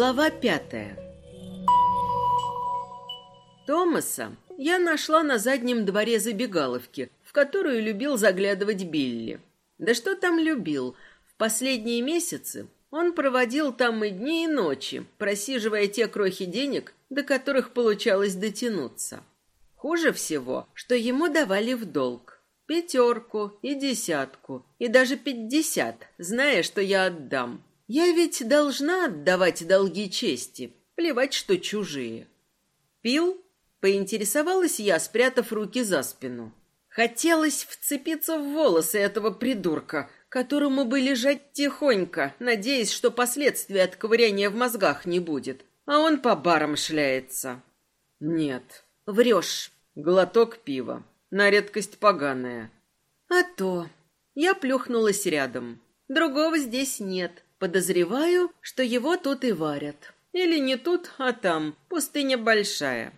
Глава пятая Томаса я нашла на заднем дворе забегаловки, в которую любил заглядывать Билли. Да что там любил? В последние месяцы он проводил там и дни, и ночи, просиживая те крохи денег, до которых получалось дотянуться. Хуже всего, что ему давали в долг. Пятерку и десятку, и даже пятьдесят, зная, что я отдам. Я ведь должна отдавать долги чести, плевать, что чужие. Пил? Поинтересовалась я, спрятав руки за спину. Хотелось вцепиться в волосы этого придурка, которому бы лежать тихонько, надеясь, что последствий от ковыряния в мозгах не будет. А он по барам шляется. Нет. Врешь. Глоток пива. На редкость поганая. А то. Я плюхнулась рядом. Другого здесь нет. Подозреваю, что его тут и варят. Или не тут, а там. Пустыня большая.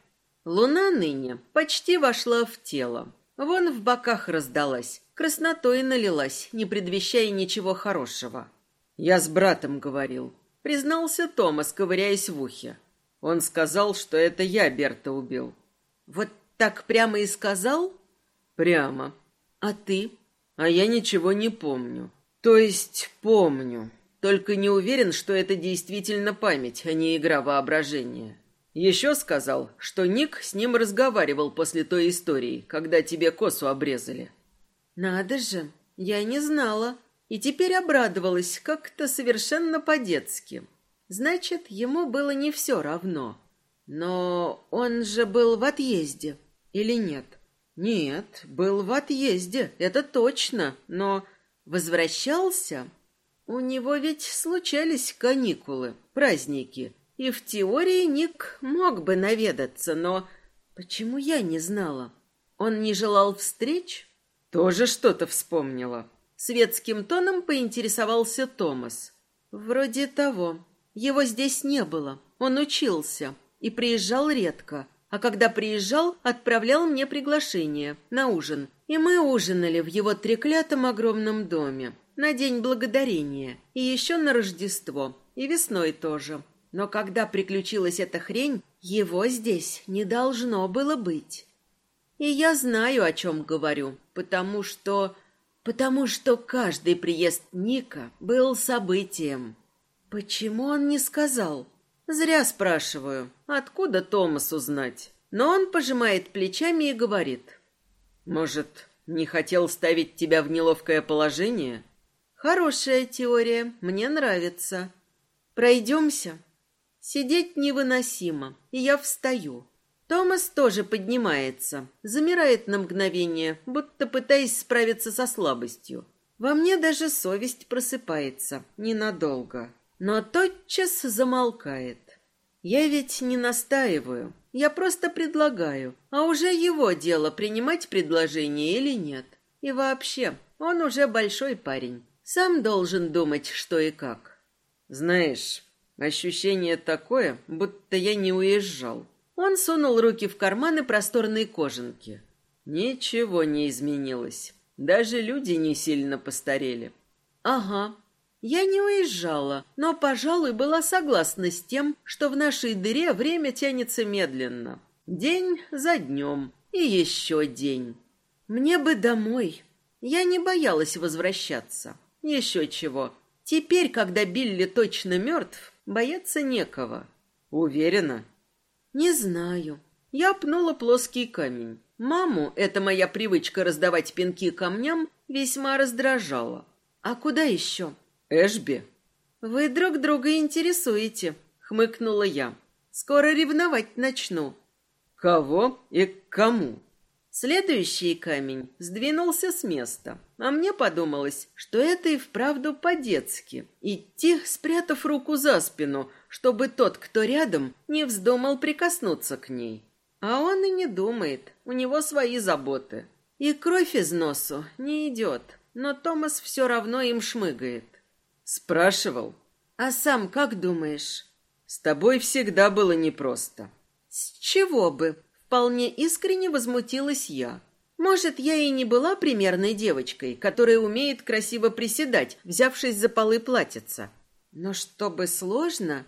Луна ныне почти вошла в тело. Вон в боках раздалась, краснотой налилась, не предвещая ничего хорошего. Я с братом говорил, признался Томас, ковыряясь в ухе. Он сказал, что это я Берта убил. Вот так прямо и сказал? Прямо. А ты? А я ничего не помню. То есть помню. Только не уверен, что это действительно память, а не игра воображения. Еще сказал, что Ник с ним разговаривал после той истории, когда тебе косу обрезали. Надо же, я не знала. И теперь обрадовалась как-то совершенно по-детски. Значит, ему было не все равно. Но он же был в отъезде, или нет? Нет, был в отъезде, это точно, но возвращался у него ведь случались каникулы, праздники, и в теории Ник мог бы наведаться, но почему я не знала? Он не желал встреч? Тоже что-то вспомнила. Светским тоном поинтересовался Томас. Вроде того. Его здесь не было. Он учился и приезжал редко. А когда приезжал, отправлял мне приглашение на ужин. И мы ужинали в его треклятом огромном доме на День Благодарения, и еще на Рождество, и весной тоже. Но когда приключилась эта хрень, его здесь не должно было быть. И я знаю, о чем говорю, потому что... Потому что каждый приезд Ника был событием. Почему он не сказал? Зря спрашиваю. Откуда Томас узнать? Но он пожимает плечами и говорит. Может, не хотел ставить тебя в неловкое положение? Хорошая теория, мне нравится. Пройдемся. Сидеть невыносимо, и я встаю. Томас тоже поднимается, замирает на мгновение, будто пытаясь справиться со слабостью. Во мне даже совесть просыпается, ненадолго. Но тотчас замолкает. Я ведь не настаиваю, я просто предлагаю, а уже его дело принимать предложение или нет. И вообще, он уже большой парень. Сам должен думать, что и как. Знаешь, ощущение такое, будто я не уезжал. Он сунул руки в карманы просторной кожанки. Ничего не изменилось. Даже люди не сильно постарели. Ага. Я не уезжала, но, пожалуй, была согласна с тем, что в нашей дыре время тянется медленно. День за днем и еще день. Мне бы домой. Я не боялась возвращаться. Еще чего. Теперь, когда Билли точно мертв, бояться некого. Уверена? Не знаю. Я пнула плоский камень. Маму эта моя привычка раздавать пинки камням весьма раздражала. А куда еще? Эшби. Вы друг друга интересуете, хмыкнула я. Скоро ревновать начну. Кого и к кому? Следующий камень сдвинулся с места, а мне подумалось, что это и вправду по-детски. Идти, спрятав руку за спину, чтобы тот, кто рядом, не вздумал прикоснуться к ней. А он и не думает, у него свои заботы. И кровь из носу не идет, но Томас все равно им шмыгает. Спрашивал. А сам как думаешь? С тобой всегда было непросто. С чего бы? Вполне искренне возмутилась я. Может, я и не была примерной девочкой, которая умеет красиво приседать, взявшись за полы платьица. Но чтобы сложно...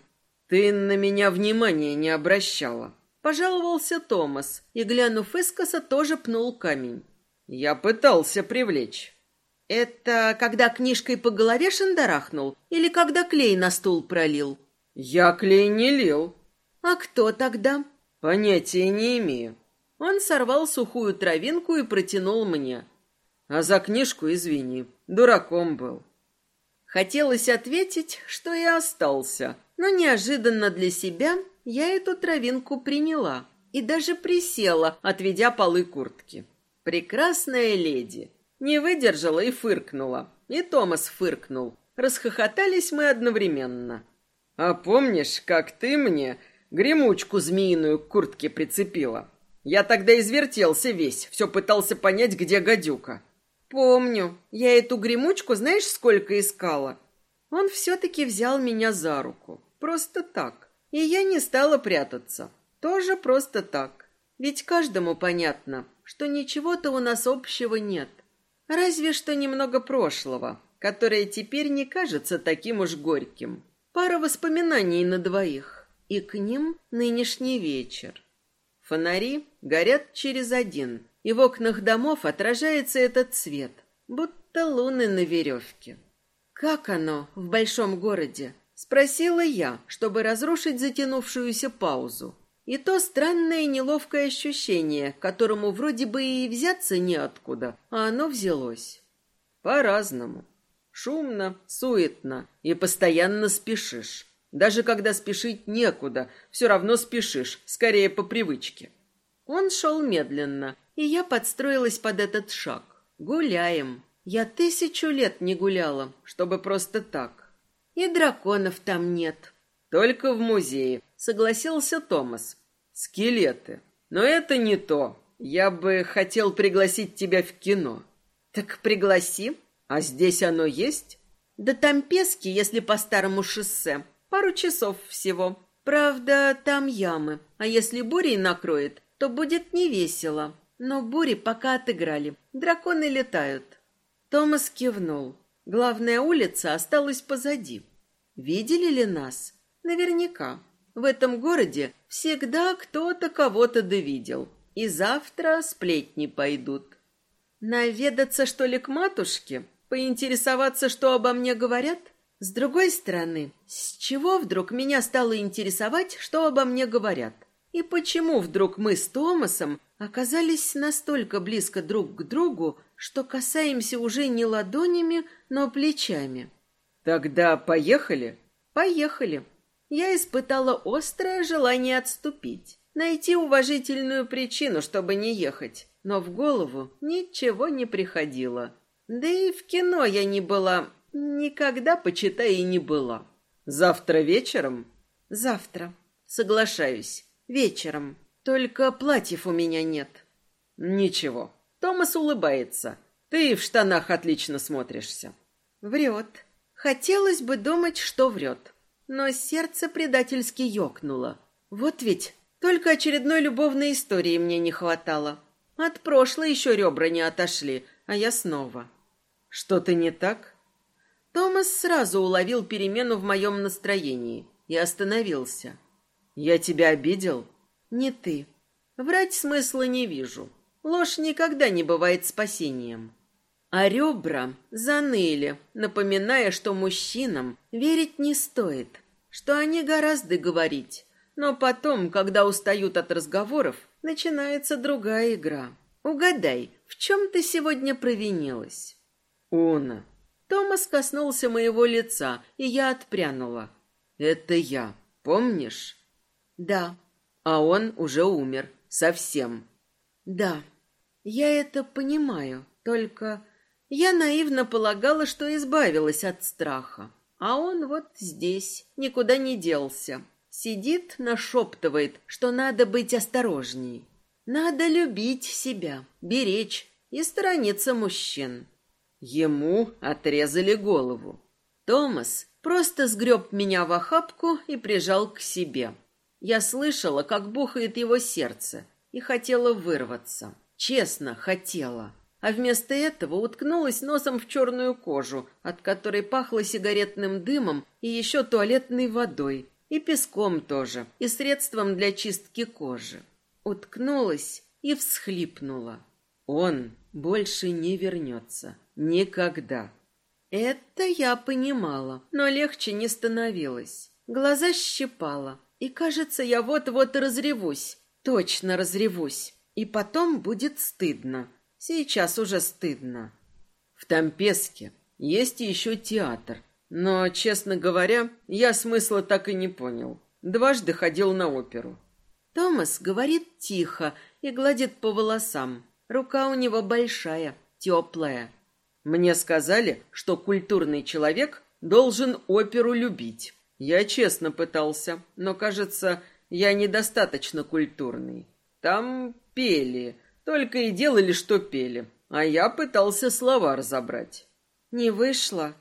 Ты на меня внимания не обращала. Пожаловался Томас и, глянув искоса, тоже пнул камень. Я пытался привлечь. Это когда книжкой по голове шандарахнул или когда клей на стул пролил? Я клей не лил. А кто тогда? Понятия не имею. Он сорвал сухую травинку и протянул мне. А за книжку извини, дураком был. Хотелось ответить, что я остался, но неожиданно для себя я эту травинку приняла и даже присела, отведя полы куртки. Прекрасная леди. Не выдержала и фыркнула. И Томас фыркнул. Расхохотались мы одновременно. «А помнишь, как ты мне гремучку змеиную к куртке прицепила?» Я тогда извертелся весь, все пытался понять, где гадюка. Помню, я эту гремучку знаешь, сколько искала? Он все-таки взял меня за руку. Просто так. И я не стала прятаться. Тоже просто так. Ведь каждому понятно, что ничего-то у нас общего нет. Разве что немного прошлого, которое теперь не кажется таким уж горьким. Пара воспоминаний на двоих. И к ним нынешний вечер. Фонари горят через один, и в окнах домов отражается этот цвет, будто луны на веревке. «Как оно в большом городе?» — спросила я, чтобы разрушить затянувшуюся паузу. И то странное неловкое ощущение, которому вроде бы и взяться неоткуда, а оно взялось. По-разному. Шумно, суетно и постоянно спешишь. Даже когда спешить некуда, все равно спешишь, скорее по привычке. Он шел медленно, и я подстроилась под этот шаг. Гуляем. Я тысячу лет не гуляла, чтобы просто так. И драконов там нет. Только в музее, согласился Томас. Скелеты. Но это не то. Я бы хотел пригласить тебя в кино. Так пригласи. А здесь оно есть? Да там пески, если по старому шоссе. Пару часов всего. Правда, там ямы. А если бурей накроет, то будет не весело. Но бури пока отыграли. Драконы летают. Томас кивнул. Главная улица осталась позади. Видели ли нас? Наверняка. В этом городе всегда кто-то кого-то довидел. И завтра сплетни пойдут. Наведаться, что ли, к матушке? Поинтересоваться, что обо мне говорят? С другой стороны, с чего вдруг меня стало интересовать, что обо мне говорят? И почему вдруг мы с Томасом оказались настолько близко друг к другу, что касаемся уже не ладонями, но плечами? Тогда поехали? Поехали. Я испытала острое желание отступить, найти уважительную причину, чтобы не ехать, но в голову ничего не приходило. Да и в кино я не была Никогда, почитай, и не была. Завтра вечером? Завтра. Соглашаюсь. Вечером. Только платьев у меня нет. Ничего. Томас улыбается. Ты в штанах отлично смотришься. Врет. Хотелось бы думать, что врет. Но сердце предательски ёкнуло. Вот ведь только очередной любовной истории мне не хватало. От прошлой еще ребра не отошли, а я снова. Что-то не так? Томас сразу уловил перемену в моем настроении и остановился. «Я тебя обидел?» «Не ты. Врать смысла не вижу. Ложь никогда не бывает спасением». А ребра заныли, напоминая, что мужчинам верить не стоит, что они гораздо говорить. Но потом, когда устают от разговоров, начинается другая игра. Угадай, в чем ты сегодня провинилась? Уна, Томас коснулся моего лица, и я отпрянула. «Это я, помнишь?» «Да». «А он уже умер. Совсем». «Да. Я это понимаю. Только я наивно полагала, что избавилась от страха. А он вот здесь, никуда не делся. Сидит, нашептывает, что надо быть осторожней. Надо любить себя, беречь и сторониться мужчин. Ему отрезали голову. Томас просто сгреб меня в охапку и прижал к себе. Я слышала, как бухает его сердце, и хотела вырваться. Честно, хотела. А вместо этого уткнулась носом в черную кожу, от которой пахло сигаретным дымом и еще туалетной водой, и песком тоже, и средством для чистки кожи. Уткнулась и всхлипнула. Он больше не вернется. Никогда. Это я понимала, но легче не становилось. Глаза щипала, и, кажется, я вот-вот разревусь. Точно разревусь. И потом будет стыдно. Сейчас уже стыдно. В Тампеске есть еще театр. Но, честно говоря, я смысла так и не понял. Дважды ходил на оперу. Томас говорит тихо и гладит по волосам. Рука у него большая, теплая. Мне сказали, что культурный человек должен оперу любить. Я честно пытался, но, кажется, я недостаточно культурный. Там пели, только и делали, что пели, а я пытался слова разобрать. Не вышло.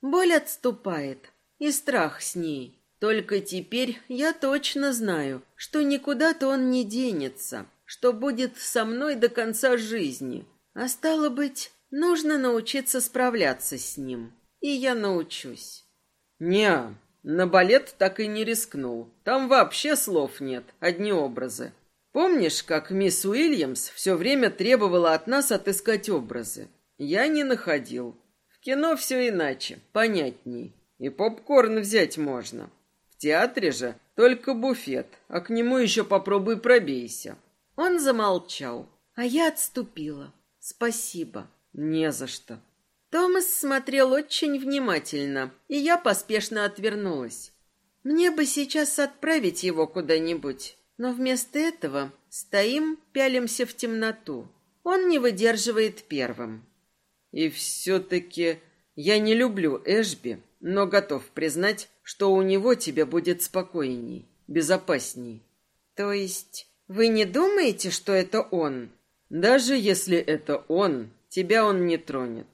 Боль отступает, и страх с ней. Только теперь я точно знаю, что никуда-то он не денется, что будет со мной до конца жизни. А стало быть, нужно научиться справляться с ним. И я научусь. Не, на балет так и не рискнул. Там вообще слов нет, одни образы. Помнишь, как мисс Уильямс все время требовала от нас отыскать образы? Я не находил. В кино все иначе, понятней. И попкорн взять можно. В театре же только буфет, а к нему еще попробуй пробейся. Он замолчал, а я отступила. Спасибо. Не за что. Томас смотрел очень внимательно, и я поспешно отвернулась. Мне бы сейчас отправить его куда-нибудь, но вместо этого стоим, пялимся в темноту. Он не выдерживает первым. И все-таки я не люблю Эшби, но готов признать, что у него тебе будет спокойней, безопасней. То есть вы не думаете, что это он? Даже если это он, тебя он не тронет.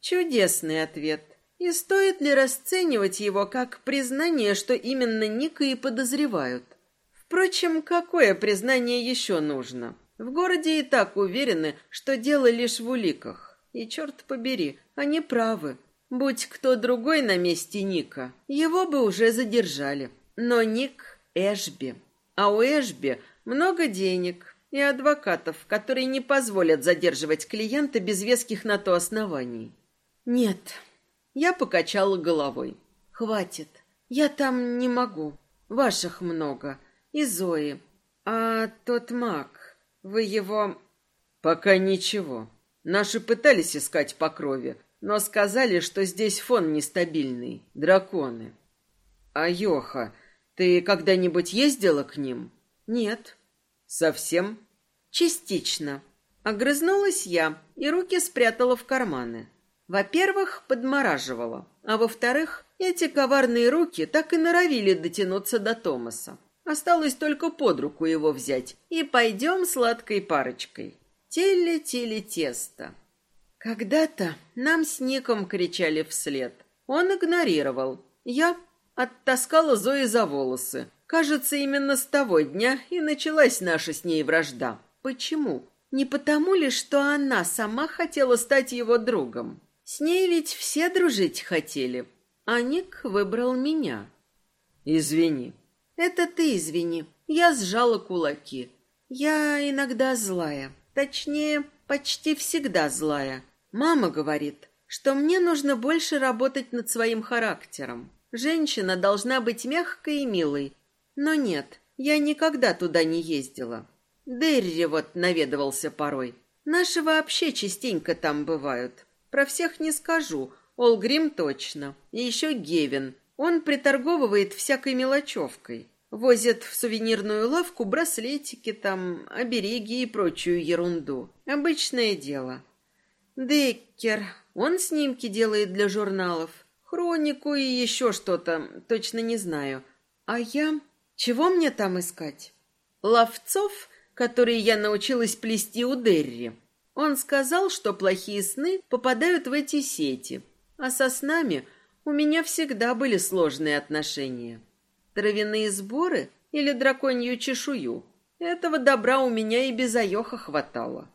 Чудесный ответ. И стоит ли расценивать его как признание, что именно Ника и подозревают? Впрочем, какое признание еще нужно? В городе и так уверены, что дело лишь в уликах. И черт побери, они правы. Будь кто другой на месте Ника, его бы уже задержали. Но Ник — Эшби. А у Эшби много денег и адвокатов, которые не позволят задерживать клиента без веских на то оснований. Нет, я покачала головой. Хватит. Я там не могу. Ваших много. И Зои. А тот маг, вы его... Пока ничего. Наши пытались искать по крови, но сказали, что здесь фон нестабильный. Драконы. А Йоха, ты когда-нибудь ездила к ним? Нет. Совсем? Частично. Огрызнулась я и руки спрятала в карманы. Во-первых, подмораживало, а во-вторых, эти коварные руки так и норовили дотянуться до Томаса. Осталось только под руку его взять, и пойдем сладкой парочкой. Теле-теле тесто. Когда-то нам с Ником кричали вслед. Он игнорировал. Я оттаскала Зои за волосы. Кажется, именно с того дня и началась наша с ней вражда. Почему? Не потому ли, что она сама хотела стать его другом? С ней ведь все дружить хотели, а Ник выбрал меня. Извини. Это ты извини. Я сжала кулаки. Я иногда злая. Точнее, почти всегда злая. Мама говорит, что мне нужно больше работать над своим характером. Женщина должна быть мягкой и милой. Но нет, я никогда туда не ездила. Дерри вот наведывался порой. Наши вообще частенько там бывают. Про всех не скажу. Олгрим точно. И еще Гевин. Он приторговывает всякой мелочевкой. Возит в сувенирную лавку браслетики там, обереги и прочую ерунду. Обычное дело. Деккер. Он снимки делает для журналов. Хронику и еще что-то. Точно не знаю. А я... Чего мне там искать? Ловцов, которые я научилась плести у Дерри. Он сказал, что плохие сны попадают в эти сети, а со снами у меня всегда были сложные отношения. Травяные сборы или драконью чешую? Этого добра у меня и без оеха хватало.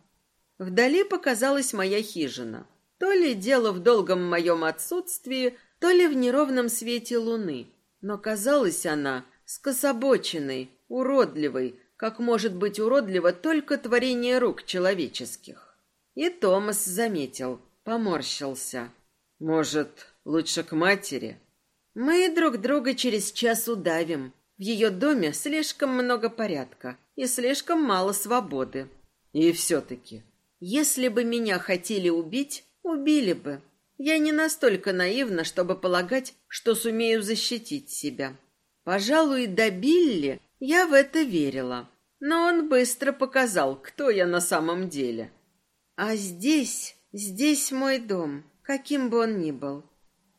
Вдали показалась моя хижина. То ли дело в долгом моем отсутствии, то ли в неровном свете луны. Но казалась она скособоченной, уродливой, как может быть уродливо только творение рук человеческих. И Томас заметил, поморщился. «Может, лучше к матери?» «Мы друг друга через час удавим. В ее доме слишком много порядка и слишком мало свободы». «И все-таки...» «Если бы меня хотели убить, убили бы. Я не настолько наивна, чтобы полагать, что сумею защитить себя. Пожалуй, до Билли я в это верила, но он быстро показал, кто я на самом деле. А здесь, здесь мой дом, каким бы он ни был.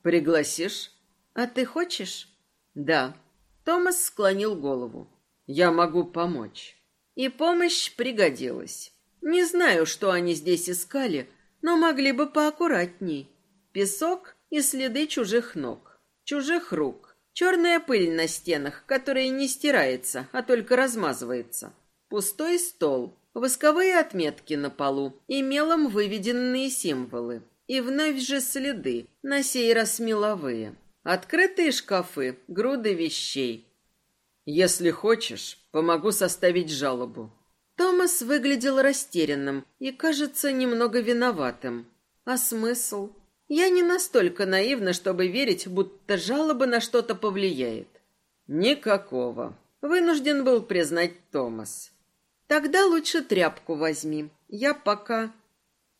Пригласишь? А ты хочешь? Да. Томас склонил голову. Я могу помочь. И помощь пригодилась. Не знаю, что они здесь искали, но могли бы поаккуратней. Песок и следы чужих ног, чужих рук, черная пыль на стенах, которая не стирается, а только размазывается. Пустой стол, восковые отметки на полу и мелом выведенные символы. И вновь же следы, на сей раз меловые. Открытые шкафы, груды вещей. Если хочешь, помогу составить жалобу. Томас выглядел растерянным и, кажется, немного виноватым. А смысл? Я не настолько наивна, чтобы верить, будто жалоба на что-то повлияет. Никакого. Вынужден был признать Томас. Тогда лучше тряпку возьми. Я пока...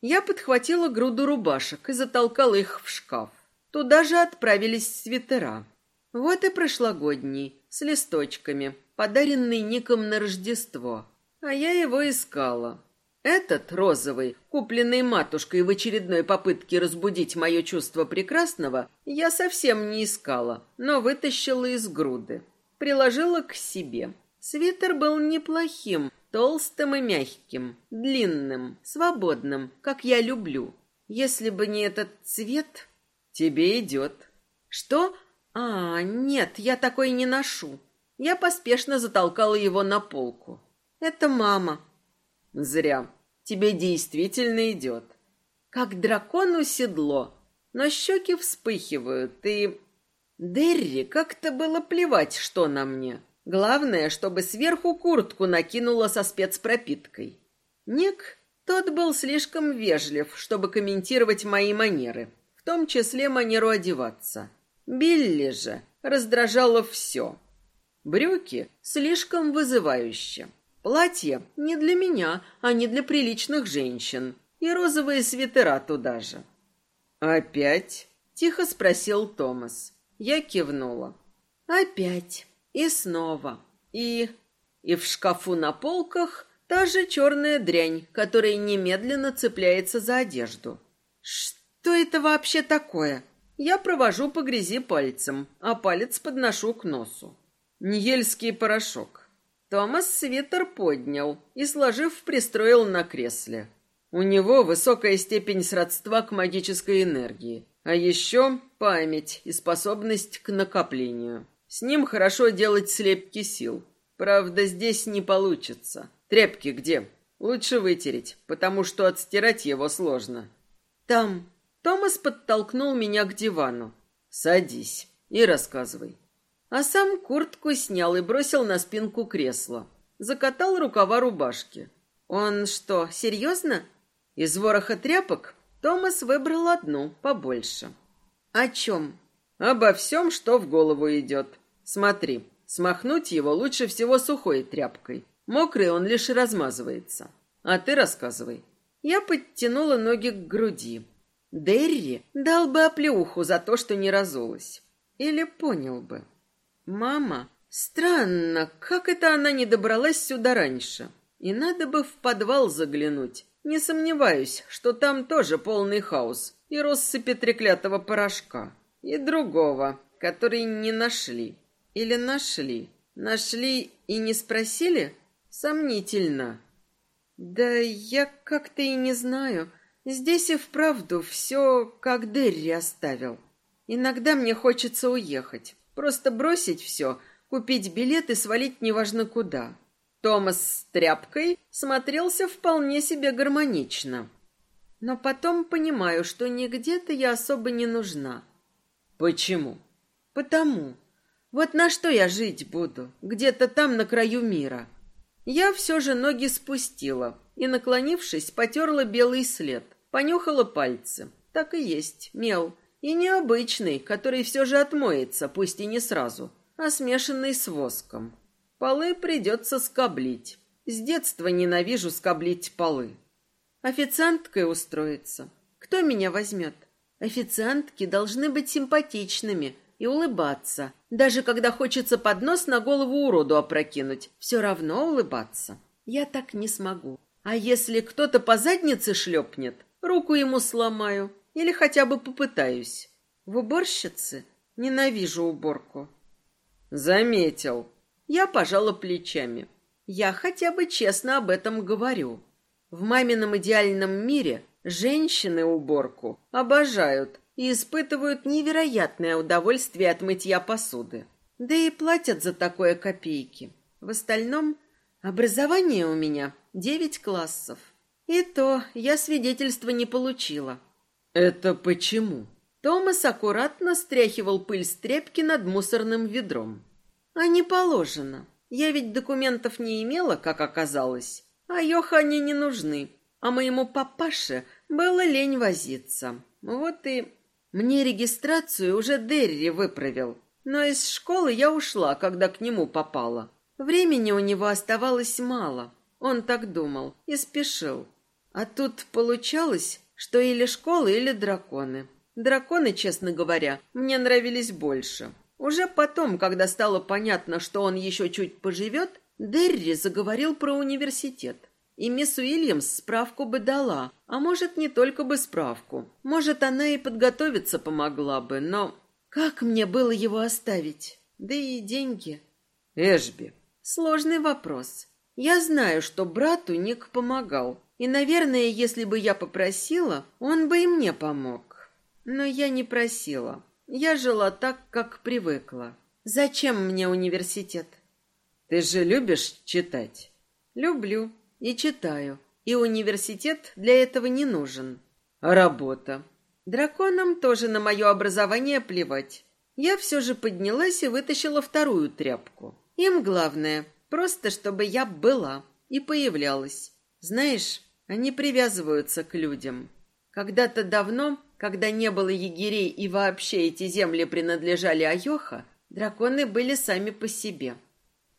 Я подхватила груду рубашек и затолкала их в шкаф. Туда же отправились свитера. Вот и прошлогодний, с листочками, подаренный Ником на Рождество. А я его искала. Этот розовый, купленный матушкой в очередной попытке разбудить мое чувство прекрасного, я совсем не искала, но вытащила из груды. Приложила к себе. Свитер был неплохим, толстым и мягким, длинным, свободным, как я люблю. Если бы не этот цвет... Тебе идет. Что? А, нет, я такой не ношу. Я поспешно затолкала его на полку. Это мама. Зря. Тебе действительно идет. Как дракону седло. Но щеки вспыхивают, и... Дерри как-то было плевать, что на мне. Главное, чтобы сверху куртку накинула со спецпропиткой. Ник, тот был слишком вежлив, чтобы комментировать мои манеры, в том числе манеру одеваться. Билли же раздражало все. Брюки слишком вызывающе. Платье не для меня, а не для приличных женщин. И розовые свитера туда же. «Опять?» — тихо спросил Томас. Я кивнула. «Опять. И снова. И... И в шкафу на полках та же черная дрянь, которая немедленно цепляется за одежду. Что это вообще такое? Я провожу по грязи пальцем, а палец подношу к носу. Ньельский порошок. Томас свитер поднял и, сложив, пристроил на кресле. У него высокая степень сродства к магической энергии, а еще память и способность к накоплению. С ним хорошо делать слепки сил. Правда, здесь не получится. Тряпки где? Лучше вытереть, потому что отстирать его сложно. Там. Томас подтолкнул меня к дивану. Садись и рассказывай. А сам куртку снял и бросил на спинку кресла. Закатал рукава рубашки. Он что, серьезно? Из вороха тряпок Томас выбрал одну, побольше. О чем? Обо всем, что в голову идет. Смотри, смахнуть его лучше всего сухой тряпкой. Мокрый он лишь размазывается. А ты рассказывай. Я подтянула ноги к груди. Дерри дал бы оплеуху за то, что не разулась. Или понял бы. Мама, странно, как это она не добралась сюда раньше? И надо бы в подвал заглянуть. Не сомневаюсь, что там тоже полный хаос и россыпи треклятого порошка. И другого, который не нашли. Или нашли? Нашли и не спросили? Сомнительно. Да я как-то и не знаю. Здесь и вправду все, как Дерри оставил. Иногда мне хочется уехать. Просто бросить все, купить билет и свалить неважно куда. Томас с тряпкой смотрелся вполне себе гармонично. Но потом понимаю, что нигде-то я особо не нужна. Почему? Потому. Вот на что я жить буду? Где-то там, на краю мира. Я все же ноги спустила и, наклонившись, потерла белый след, понюхала пальцы. Так и есть, мел. И необычный, который все же отмоется, пусть и не сразу, а смешанный с воском. Полы придется скоблить. С детства ненавижу скоблить полы. Официанткой устроиться. Кто меня возьмет? Официантки должны быть симпатичными и улыбаться. Даже когда хочется поднос на голову уроду опрокинуть, все равно улыбаться. Я так не смогу. А если кто-то по заднице шлепнет, руку ему сломаю или хотя бы попытаюсь. В уборщице ненавижу уборку. Заметил. Я пожала плечами. Я хотя бы честно об этом говорю. В мамином идеальном мире женщины уборку обожают и испытывают невероятное удовольствие от мытья посуды. Да и платят за такое копейки. В остальном образование у меня девять классов. И то я свидетельства не получила. Это почему? Томас аккуратно стряхивал пыль с тряпки над мусорным ведром. А не положено. Я ведь документов не имела, как оказалось. А Йоха они не нужны. А моему папаше было лень возиться. Вот и... Мне регистрацию уже Дерри выправил. Но из школы я ушла, когда к нему попала. Времени у него оставалось мало. Он так думал и спешил. А тут получалось, что или школа, или драконы. Драконы, честно говоря, мне нравились больше. Уже потом, когда стало понятно, что он еще чуть поживет, Дерри заговорил про университет. И мисс Уильямс справку бы дала, а может, не только бы справку. Может, она и подготовиться помогла бы, но... Как мне было его оставить? Да и деньги. Эшби. Сложный вопрос. Я знаю, что брату Ник помогал. И, наверное, если бы я попросила, он бы и мне помог. Но я не просила. Я жила так, как привыкла. Зачем мне университет? Ты же любишь читать? Люблю и читаю. И университет для этого не нужен. А работа? Драконам тоже на мое образование плевать. Я все же поднялась и вытащила вторую тряпку. Им главное, просто чтобы я была и появлялась. Знаешь, они привязываются к людям. Когда-то давно, когда не было егерей и вообще эти земли принадлежали Айоха, драконы были сами по себе.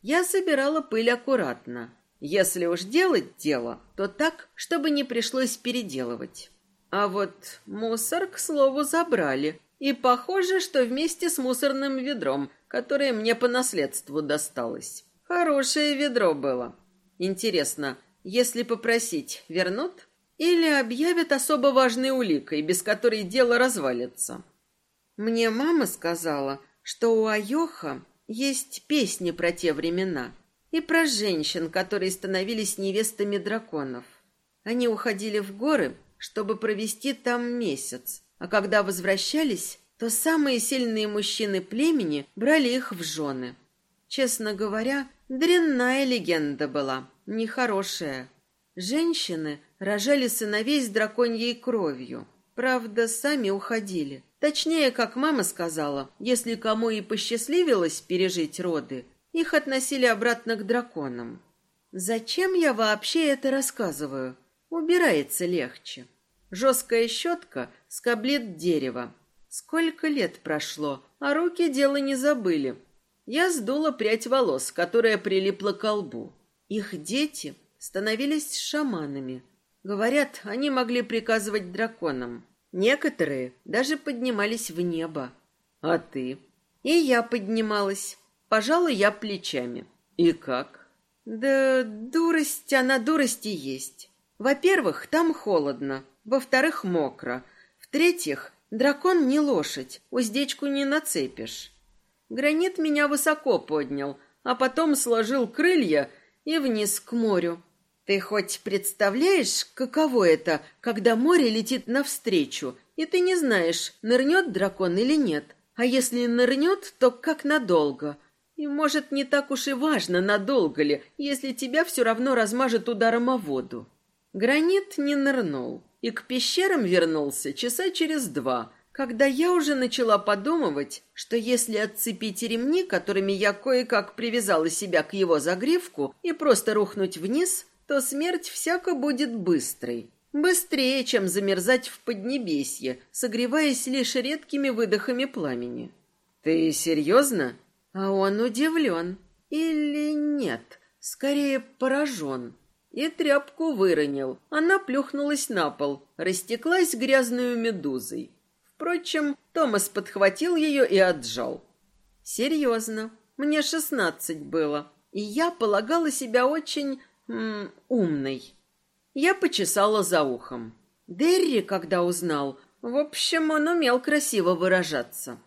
Я собирала пыль аккуратно. Если уж делать дело, то так, чтобы не пришлось переделывать. А вот мусор, к слову, забрали. И похоже, что вместе с мусорным ведром, которое мне по наследству досталось. Хорошее ведро было. Интересно, если попросить, вернут? Или объявят особо важной уликой, без которой дело развалится? Мне мама сказала, что у Айоха есть песни про те времена и про женщин, которые становились невестами драконов. Они уходили в горы, чтобы провести там месяц, а когда возвращались, то самые сильные мужчины племени брали их в жены. Честно говоря, дрянная легенда была, нехорошая. Женщины рожали сыновей с драконьей кровью. Правда, сами уходили. Точнее, как мама сказала, если кому и посчастливилось пережить роды, их относили обратно к драконам. Зачем я вообще это рассказываю? Убирается легче. Жесткая щетка скоблит дерево. Сколько лет прошло, а руки дело не забыли. Я сдула прядь волос, которая прилипла к лбу. Их дети становились шаманами. Говорят, они могли приказывать драконам. Некоторые даже поднимались в небо. А ты? И я поднималась. Пожалуй, я плечами. И как? Да дурость, она дурости есть. Во-первых, там холодно. Во-вторых, мокро. В-третьих, дракон не лошадь, уздечку не нацепишь. Гранит меня высоко поднял, а потом сложил крылья и вниз к морю. Ты хоть представляешь, каково это, когда море летит навстречу, и ты не знаешь, нырнет дракон или нет? А если нырнет, то как надолго? И, может, не так уж и важно, надолго ли, если тебя все равно размажет ударом о воду. Гранит не нырнул и к пещерам вернулся часа через два, когда я уже начала подумывать, что если отцепить ремни, которыми я кое-как привязала себя к его загривку, и просто рухнуть вниз, то смерть всяко будет быстрой. Быстрее, чем замерзать в Поднебесье, согреваясь лишь редкими выдохами пламени. «Ты серьезно?» А он удивлен. Или нет, скорее поражен. И тряпку выронил. Она плюхнулась на пол, растеклась грязную медузой. Впрочем, Томас подхватил ее и отжал. Серьезно, мне шестнадцать было, и я полагала себя очень м, умной. Я почесала за ухом. Дерри, когда узнал, в общем, он умел красиво выражаться.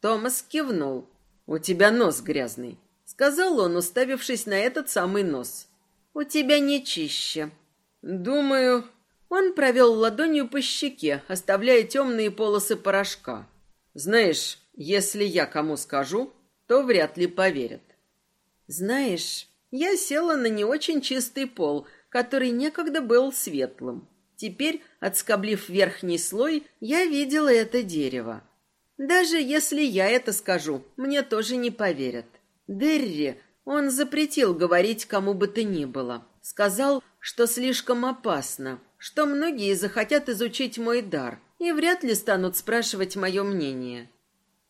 Томас кивнул. «У тебя нос грязный», — сказал он, уставившись на этот самый нос. «У тебя не чище». «Думаю...» Он провел ладонью по щеке, оставляя темные полосы порошка. «Знаешь, если я кому скажу, то вряд ли поверят». «Знаешь, я села на не очень чистый пол, который некогда был светлым. Теперь, отскоблив верхний слой, я видела это дерево. Даже если я это скажу, мне тоже не поверят. Дерри, он запретил говорить кому бы то ни было. Сказал, что слишком опасно, что многие захотят изучить мой дар и вряд ли станут спрашивать мое мнение.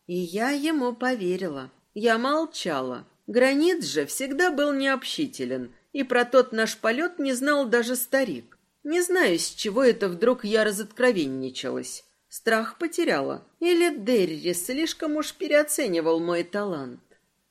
И я ему поверила. Я молчала. Гранит же всегда был необщителен, и про тот наш полет не знал даже старик. Не знаю, с чего это вдруг я разоткровенничалась. Страх потеряла. Или Дерри слишком уж переоценивал мой талант.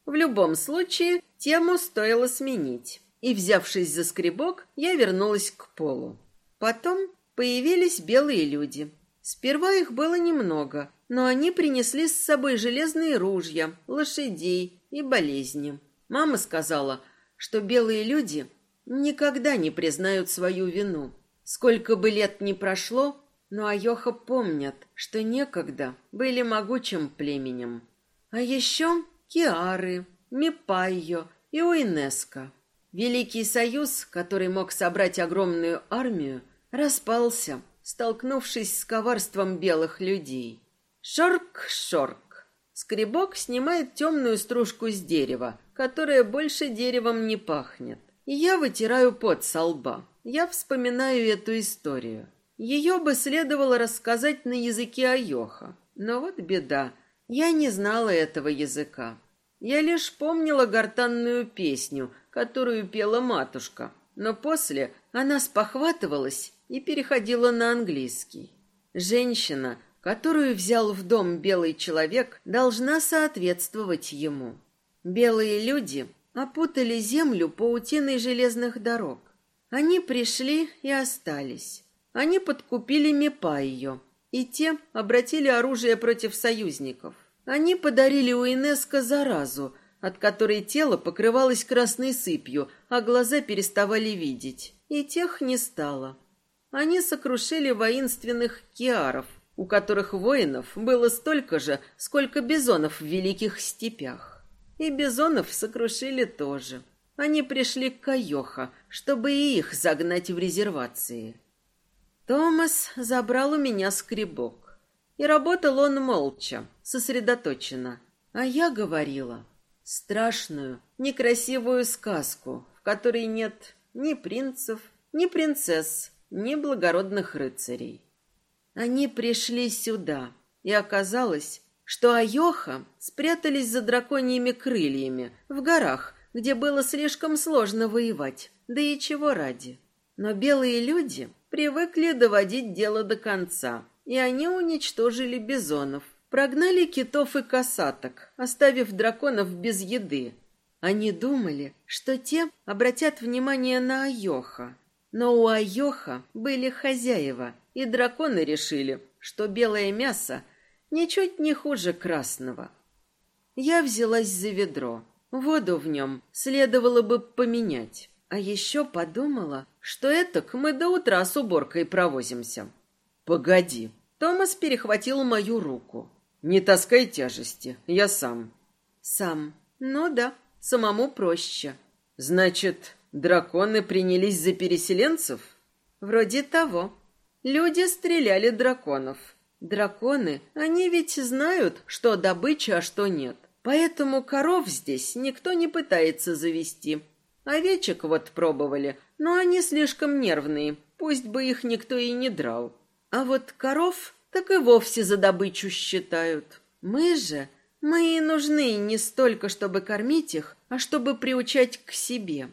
В любом случае, тему стоило сменить. И, взявшись за скребок, я вернулась к полу. Потом появились белые люди. Сперва их было немного, но они принесли с собой железные ружья, лошадей и болезни. Мама сказала, что белые люди никогда не признают свою вину. Сколько бы лет ни прошло, но Айоха помнят, что некогда были могучим племенем. А еще Киары, Мипайо и Уинеско. Великий союз, который мог собрать огромную армию, распался, столкнувшись с коварством белых людей. Шорк-шорк. Скребок снимает темную стружку с дерева, которая больше деревом не пахнет. И я вытираю пот со лба. Я вспоминаю эту историю. Ее бы следовало рассказать на языке Айоха. Но вот беда, я не знала этого языка. Я лишь помнила гортанную песню, которую пела матушка, но после она спохватывалась и переходила на английский. Женщина, которую взял в дом белый человек, должна соответствовать ему. Белые люди опутали землю паутиной железных дорог. Они пришли и остались. Они подкупили Мепайо, и те обратили оружие против союзников. Они подарили Уинеско заразу, от которой тело покрывалось красной сыпью, а глаза переставали видеть. И тех не стало. Они сокрушили воинственных киаров, у которых воинов было столько же, сколько бизонов в великих степях. И бизонов сокрушили тоже. Они пришли к Кайоха, чтобы и их загнать в резервации. Томас забрал у меня скребок. И работал он молча, сосредоточенно. А я говорила страшную, некрасивую сказку, в которой нет ни принцев, ни принцесс, ни благородных рыцарей. Они пришли сюда, и оказалось, что Айоха спрятались за драконьими крыльями в горах, где было слишком сложно воевать, да и чего ради. Но белые люди привыкли доводить дело до конца, и они уничтожили бизонов, прогнали китов и косаток, оставив драконов без еды. Они думали, что те обратят внимание на Айоха. Но у Айоха были хозяева, и драконы решили, что белое мясо ничуть не хуже красного. Я взялась за ведро. Воду в нем следовало бы поменять. А еще подумала, что это мы до утра с уборкой провозимся. Погоди. Томас перехватил мою руку. Не таскай тяжести, я сам. Сам. Ну да, самому проще. Значит, драконы принялись за переселенцев? Вроде того. Люди стреляли драконов. Драконы, они ведь знают, что добыча, а что нет. Поэтому коров здесь никто не пытается завести. Овечек вот пробовали, но они слишком нервные, пусть бы их никто и не драл. А вот коров так и вовсе за добычу считают. Мы же, мы и нужны не столько, чтобы кормить их, а чтобы приучать к себе.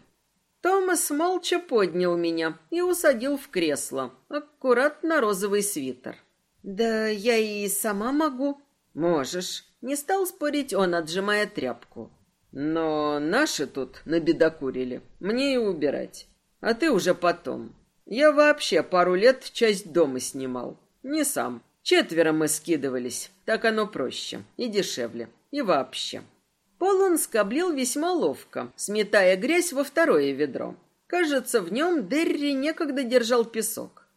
Томас молча поднял меня и усадил в кресло, аккуратно розовый свитер. «Да я и сама могу». «Можешь». Не стал спорить он, отжимая тряпку. «Но наши тут набедокурили. Мне и убирать. А ты уже потом. Я вообще пару лет часть дома снимал. Не сам. Четверо мы скидывались. Так оно проще. И дешевле. И вообще». Пол он скоблил весьма ловко, сметая грязь во второе ведро. Кажется, в нем Дерри некогда держал песок.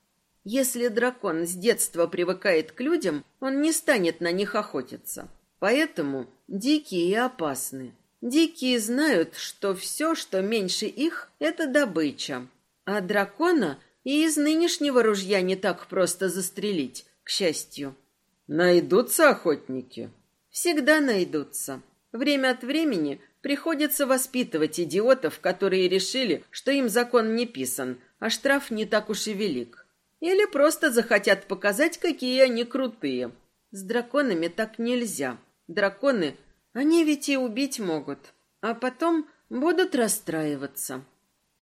Если дракон с детства привыкает к людям, он не станет на них охотиться. Поэтому дикие и опасны. Дикие знают, что все, что меньше их, это добыча. А дракона и из нынешнего ружья не так просто застрелить, к счастью. Найдутся охотники? Всегда найдутся. Время от времени приходится воспитывать идиотов, которые решили, что им закон не писан, а штраф не так уж и велик. Или просто захотят показать, какие они крутые. С драконами так нельзя. Драконы, они ведь и убить могут, а потом будут расстраиваться.